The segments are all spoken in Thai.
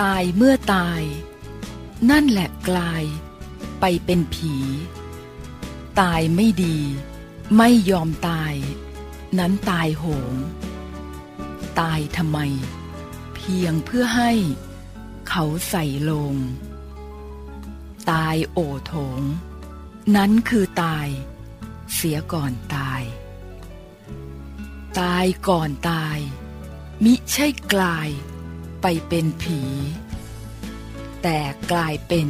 ตายเมื่อตาย นั่นแหละกลาย ไปเป็นผี ตายไม่ดี ไม่ยอมตาย นั้นตายโหง ตายทำไม เพียงเพื่อให้ เขาใส่ลง ตายโอโถง นั้นคือตาย เสียก่อนตาย ตายก่อนตาย มิใช่กลาย ไปเป็นผี แต่กลายเป็น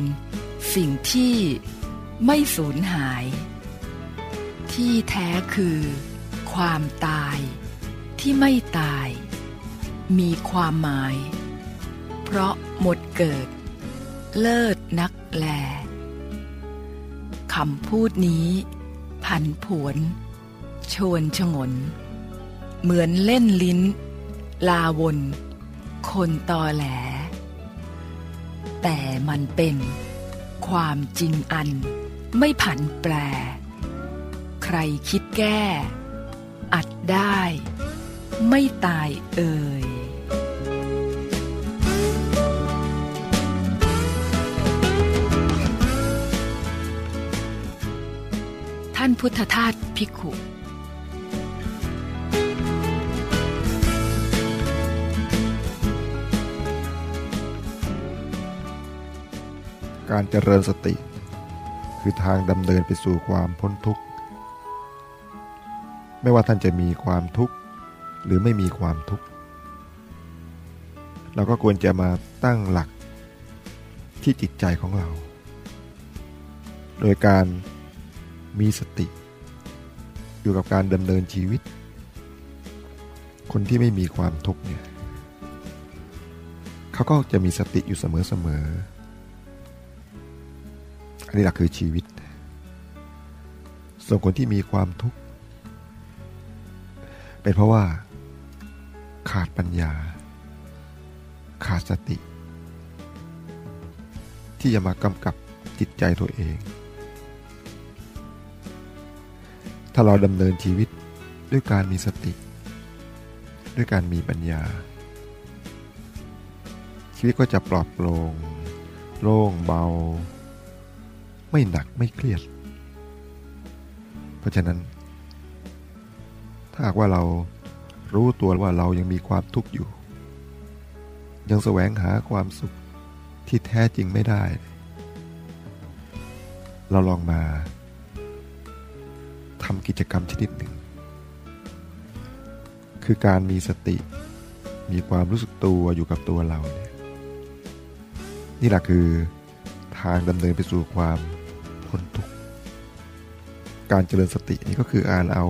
สิ่งที่ไม่สูญหาย ที่แท้คือความตายที่ไม่ตาย มีความหมาย เพราะหมดเกิด เลิศนักแลคำพูดนี้ผันผวน ชวนชงน เหมือนเล่นลิ้น ลาวน คนตอแหล แต่มันเป็นความจริงอันไม่ผันแปร ใครคิดแก้ อัดได้ ไม่ตายเอ่ยท่านพุทธทาสภิก การเจริญสติ คือทางดำเนินไปสู่ความพ้นทุกข์ ไม่ว่าท่านจะมีความทุกข์หรือไม่มีความทุกข์ เราก็ควรจะมาตั้งหลักที่จิตใจของเรา โดยการมีสติ อยู่กับการดำเนินชีวิต คนที่ไม่มีความทุกข์เนี่ยเขาก็จะมีสติอยู่เสมอๆ นนี้หลักคือชีวิต ส่วนคนที่มีความทุกข์ เป็นเพราะว่า ขาดปัญญา ขาดสติ ที่จะมากำกับจิตใจตัวเอง ถ้าเราดำเนินชีวิตด้วยการมีสติ ด้วยการมีปัญญา ชีวิตก็จะปลอดโปร่งโล่งเบา ไม่หนักไม่เครียด เพราะฉะนั้น ถ้าหากว่าเรารู้ตัวว่าเรายังมีความทุกข์อยู่ ยังแสวงหาความสุขที่แท้จริงไม่ได้ เราลองมาทำกิจกรรมชนิดหนึ่ง คือการมีสติ มีความรู้สึกตัวอยู่กับตัวเราเนี่ยนี่แหละคือทางดำเนินไปสู่ความ พ้นทุกข์การเจริญสตินี่ก็คือการเอา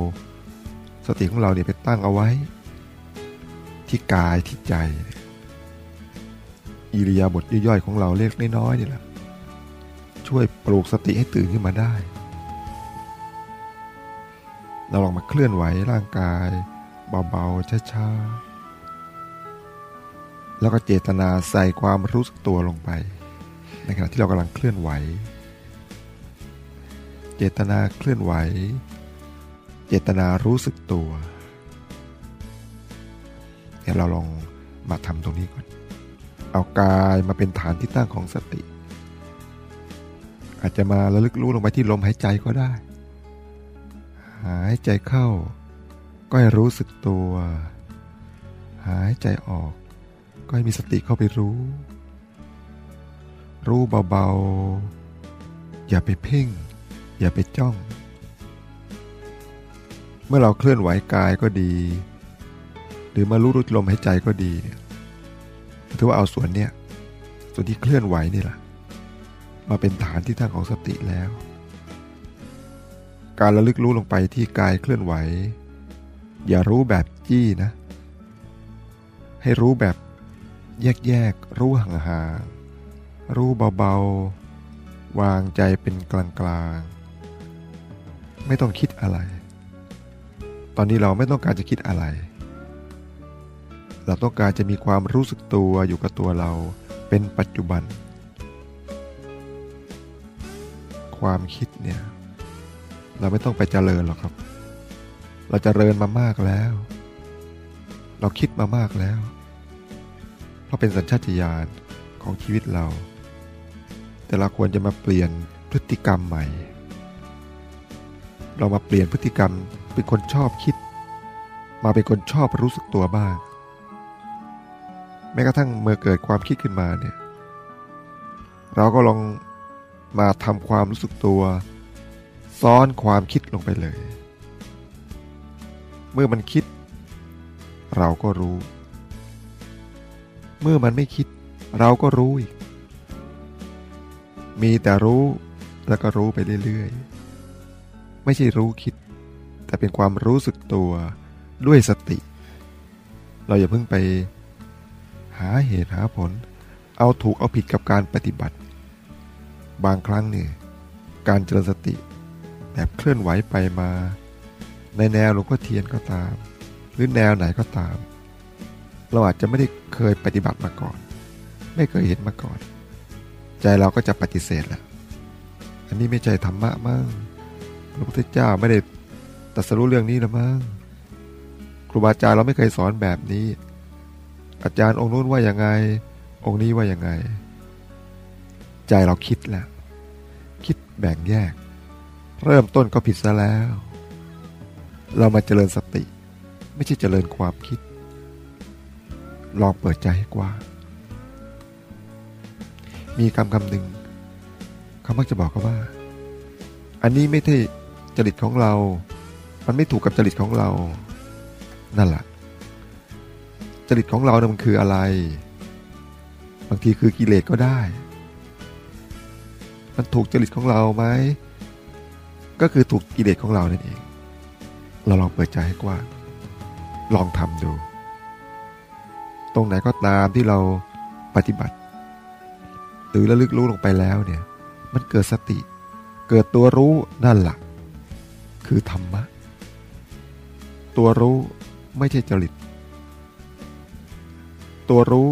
สติของเราเนี่ยไปตั้งเอาไว้ ที่กายที่ใจ อิริยาบถย่อยๆของเราเล็กน้อยๆนี่แหละช่วยปลูกสติให้ตื่นขึ้นมาได้ เราลองมาเคลื่อนไหวร่างกายเบาๆช้าๆแล้วก็เจตนาใส่ความรู้สึกตัวลงไป ในขณะที่เรากำลังเคลื่อนไหว เจตนาเคลื่อนไหว เจตนารู้สึกตัวเดี๋ยวเราลองมาทำตรงนี้ก่อน เอากายมาเป็นฐานที่ตั้งของสติ อาจจะมาระลึกรู้ลงไปที่ลมหายใจก็ได้ หายใจเข้า ก็ให้รู้สึกตัว หายใจออก ก็ให้มีสติเข้าไปรู้ รู้เบาๆ อย่าไปเพ่ง อย่าไปจ้อง เมื่อเราเคลื่อนไหวกายก็ดี หรือมารู้รู้ลมหายใจก็ดีเนี่ยถือว่าเอาส่วนเนี้ยส่วนที่เคลื่อนไหวนี่แหละมาเป็นฐานที่ตั้งของสติแล้ว การระลึกรู้ลงไปที่กายเคลื่อนไหว อย่ารู้แบบจี้นะ ให้รู้แบบแยกๆ รู้ห่างๆ รู้เบาๆ วางใจเป็นกลางๆ ไม่ต้องคิดอะไร ตอนนี้เราไม่ต้องการจะคิดอะไร เราต้องการจะมีความรู้สึกตัวอยู่กับตัวเราเป็นปัจจุบัน ความคิดเนี่ย เราไม่ต้องไปเจริญหรอกครับ เราจเจริญมามากแล้ว เราคิดมามากแล้ว เพราะเป็นสัญชาตญาณของชีวิตเรา แต่เราควรจะมาเปลี่ยนพฤติกรรมใหม่ เรามาเปลี่ยนพฤติกรรมเป็นคนชอบคิด มาเป็นคนชอบรู้สึกตัวบ้าง แม้กระทั่งเมื่อเกิดความคิดขึ้นมาเนี่ย เราก็ลองมาทำความรู้สึกตัว ซ้อนความคิดลงไปเลย เมื่อมันคิด เราก็รู้ เมื่อมันไม่คิด เราก็รู้อีกมีแต่รู้แล้วก็รู้ไปเรื่อยๆ ไม่ใช่รู้คิด แต่เป็นความรู้สึกตัวด้วยสติ เราอย่าเพิ่งไป หาเหตุหาผล เอาถูกเอาผิดกับการปฏิบัติ บางครั้งเนี่ยการเจริญสติ แบบเคลื่อนไหวไปมา ในแนวหลวงพ่อเทียนก็ตาม หรือแนวไหนก็ตาม เราอาจจะไม่ได้เคยปฏิบัติมาก่อน ไม่เคยเห็นมาก่อน ใจเราก็จะปฏิเสธแหละอันนี้ไม่ใช่ธรรมะมั้ง พระพุทธเจ้าไม่ได้ตรัสรู้เรื่องนี้หรือมั้งครูบาอาจารย์เราไม่เคยสอนแบบนี้ อาจารย์องค์นู้นว่าอยังไง องค์นี้ว่าอยังไง ใจเราคิดแล้วคิดแบ่งแยก เริ่มต้นก็ผิดซะแล้ว เรามาเจริญสติ ไม่ใช่เจริญความคิด ลองเปิดใจให้กว้างมีคำคำหนึ่งเขามักจะบอกกันว่า อันนี้ไม่ใช่ จริตของเรา มันไม่ถูกกับจริตของเรา นั่นแหละ จริตของเราเนี่ยมันคืออะไร บางทีคือกิเลสก็ได้ มันถูกจริตของเราไหม ก็คือถูกกิเลสของเรานั่นเอง เราลองเปิดใจให้กว้าง ลองทำดู ตรงไหนก็ตามที่เราปฏิบัติ หรือระลึกรู้ลงไปแล้วเนี่ย มันเกิดสติ เกิดตัวรู้นั่นแหละ คือธรรมะ ตัวรู้ไม่ใช่จริต ตัวรู้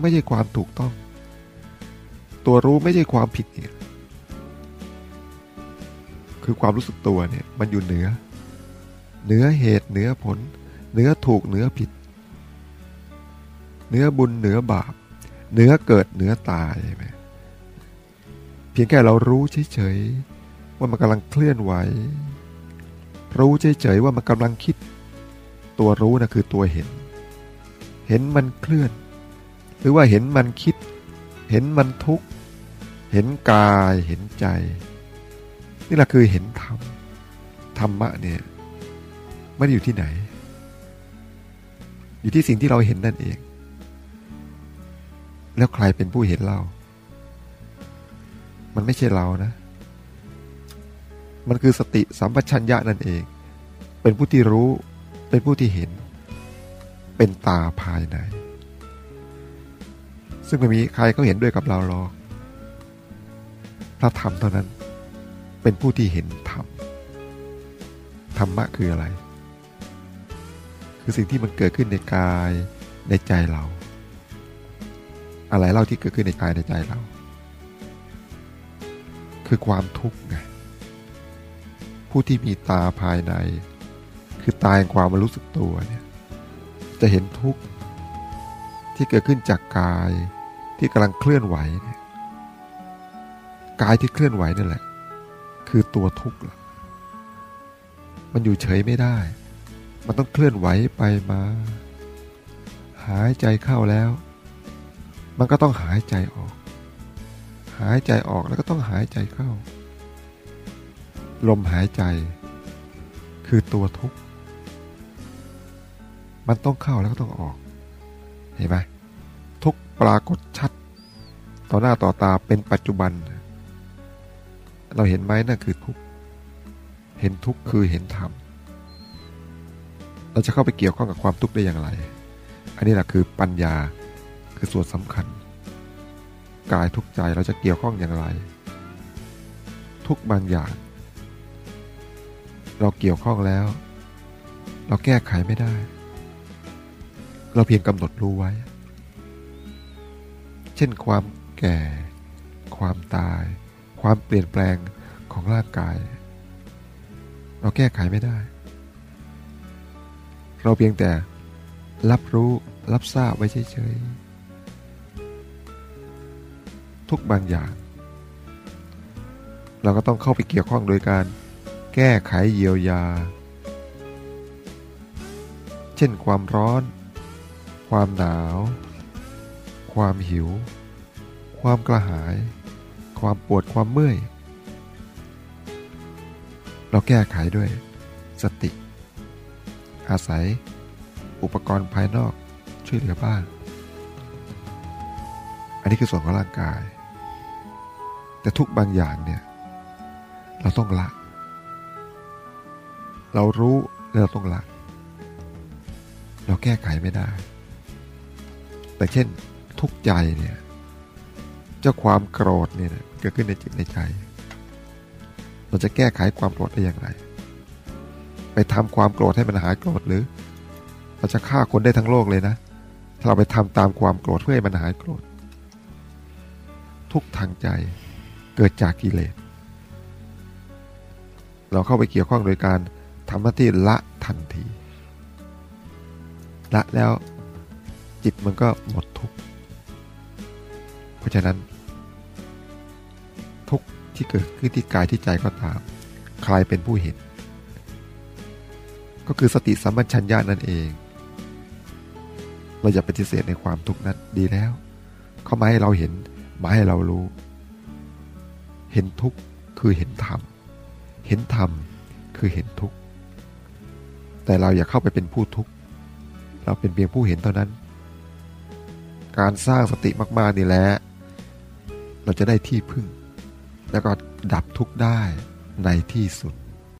ไม่ใช่ความถูกต้อง ตัวรู้ไม่ใช่ความผิดเนี่ยคือความรู้สึกตัวเนี่ยมันอยู่เหนือ เหนือเหตุเหนือผล เหนือถูกเหนือผิด เหนือบุญเหนือบาป เหนือเกิดเหนือตายใช่ไหมเพียงแค่เรารู้เฉยๆว่ามันกำลังเคลื่อนไหว รู้เฉยๆว่ามันกำลังคิด ตัวรู้นะคือตัวเห็น เห็นมันเคลื่อน หรือว่าเห็นมันคิด เห็นมันทุกข์ เห็นกายเห็นใจ นี่แหละคือเห็นธรรมธรรมะเนี่ยไม่ได้อยู่ที่ไหน อยู่ที่สิ่งที่เราเห็นนั่นเอง แล้วใครเป็นผู้เห็นเรา มันไม่ใช่เรานะ มันคือสติสัมปชัญญะนั่นเอง เป็นผู้ที่รู้ เป็นผู้ที่เห็น เป็นตาภายใน ซึ่งไม่มีใครเขาเห็นด้วยกับเราหรอกพระธรรมเท่านั้น เป็นผู้ที่เห็นธรรม ธรรมะคืออะไร คือสิ่งที่มันเกิดขึ้นในกายในใจเรา อะไรเล่าที่เกิดขึ้นในกายในใจเรา คือความทุกข์ไง ผู้ที่มีตาภายใน คือตาแห่งความรู้สึกตัวเนี่ยจะเห็นทุกข์ที่เกิดขึ้นจากกายที่กำลังเคลื่อนไหวเนี่ยกายที่เคลื่อนไหวนั่นแหละ คือตัวทุกข์มันอยู่เฉยไม่ได้ มันต้องเคลื่อนไหวไปมา หายใจเข้าแล้ว มันก็ต้องหายใจออก หายใจออกแล้วก็ต้องหายใจเข้า ลมหายใจ คือตัวทุกข์ มันต้องเข้าแล้วก็ต้องออก เห็นไหมทุกปรากฏชัด ต่อหน้าต่อตาเป็นปัจจุบัน เราเห็นไหมนั่นคือทุกข์ เห็นทุกข์คือเห็นธรรมเราจะเข้าไปเกี่ยวข้องกับความทุกข์ได้อย่างไร อันนี้แหละคือปัญญาคือส่วนสำคัญ กายทุกข์ใจเราจะเกี่ยวข้องอย่างไร ทุกบางอย่าง เราเกี่ยวข้องแล้ว เราแก้ไขไม่ได้ เราเพียงกำหนดรู้ไว้ เช่นความแก่ ความตาย ความเปลี่ยนแปลงของร่างกาย เราแก้ไขไม่ได้ เราเพียงแต่รับรู้รับทราบไว้เฉยๆทุกบางอย่าง เราก็ต้องเข้าไปเกี่ยวข้องโดยการ แก้ไขเยียวยา เช่นความร้อน ความหนาว ความหิว ความกระหาย ความปวดความเมื่อย เราแก้ไขด้วย สติ อาศัย อุปกรณ์ภายนอกช่วยเหลือบ้าง อันนี้คือส่วนของร่างกาย แต่ทุกบางอย่างเนี่ย เราต้องละ เรารู้แล้วเราต้องละเราแก้ไขไม่ได้ แต่เช่นทุกใจเนี่ย เจ้าความโกรธเนี่ยเกิดขึ้นในจิตในใจ เราจะแก้ไขความโกรธได้อย่างไร ไปทำความโกรธให้มันหายโกรธหรือ เราจะฆ่าคนได้ทั้งโลกเลยนะ ถ้าเราไปทำตามความโกรธเพื่อให้มันหายโกรธ ทุกทางใจเกิดจากกิเลส เราเข้าไปเกี่ยวข้องโดยการ ทำหน้าที่ละทันที ละแล้วจิตมันก็หมดทุกข์ เพราะฉะนั้น ทุกข์ที่เกิดขึ้นที่กายที่ใจก็ตาม ใครเป็นผู้เห็น ก็คือสติสัมปชัญญะนั่นเอง เราอย่าปฏิเสธในความทุกข์นั้นดีแล้ว เขามาให้เราเห็นมาให้เรารู้ เห็นทุกข์คือเห็นธรรม เห็นธรรมคือเห็นทุกข์ แต่เราอย่าเข้าไปเป็นผู้ทุกข์ เราเป็นเพียงผู้เห็นเท่านั้น การสร้างสติมากๆนี่แหละ เราจะได้ที่พึ่ง แล้วก็ดับทุกข์ได้ในที่สุด